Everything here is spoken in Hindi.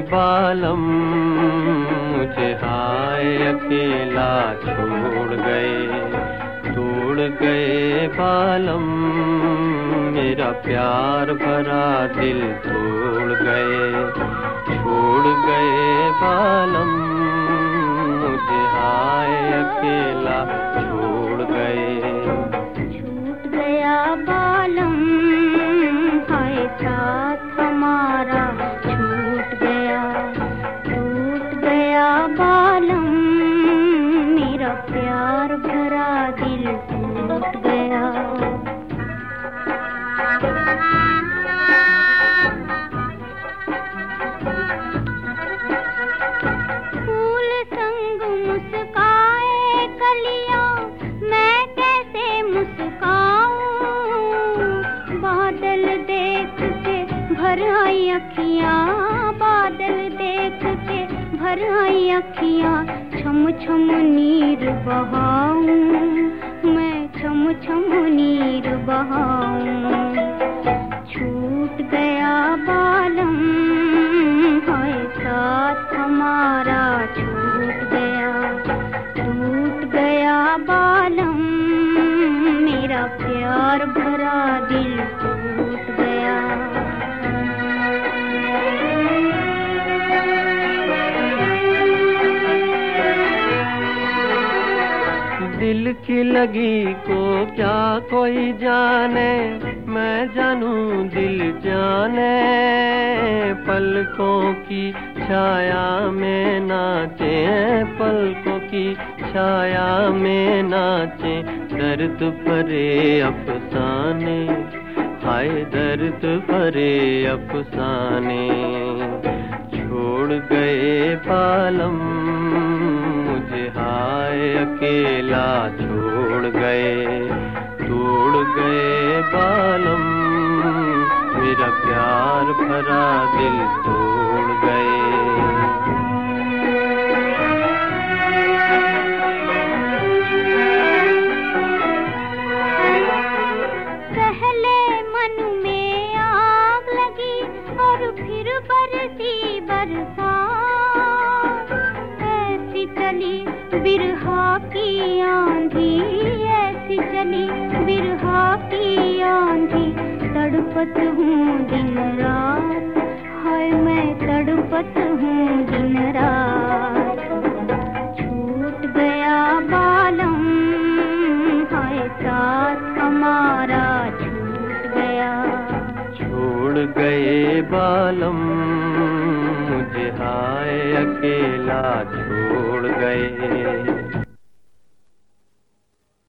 बालम, मुझे हाय अकेला छोड़ गए। तोड़ गए बालम, मेरा प्यार भरा दिल तोड़ गए। छोड़ गए बालम बादल देख के भर आई अखियाँ, बादल देख के भर आई अखियाँ, छम छम नीर बहाऊं, मैं छम छम नीर बहाऊं। छूट गया बालम, हाय साथ हमारा छूट गया। टूट गया बालम की लगी को क्या कोई जाने? मैं जानू दिल जाने। पलकों की छाया में नाचे, पलकों की छाया में नाचे। दर्द भरे अफसाने, हाय दर्द भरे अफसाने। छोड़ गए पालम अकेला छोड़ गए, तोड़ गए बालम। मेरा प्यार भरा दिल तोड़ गए। बरसी बरसात ऐसी चली बिरहा की आंधी ऐसी चली। बिरहा की आंधी, तड़पत हूँ दिन रात। हाय, मैं तड़पत हूँ दिन रात। छूट गया बालम, हाय, साथ हमारा छूट गया। छोड़ गए बालम। हाय अकेला छोड़ गए।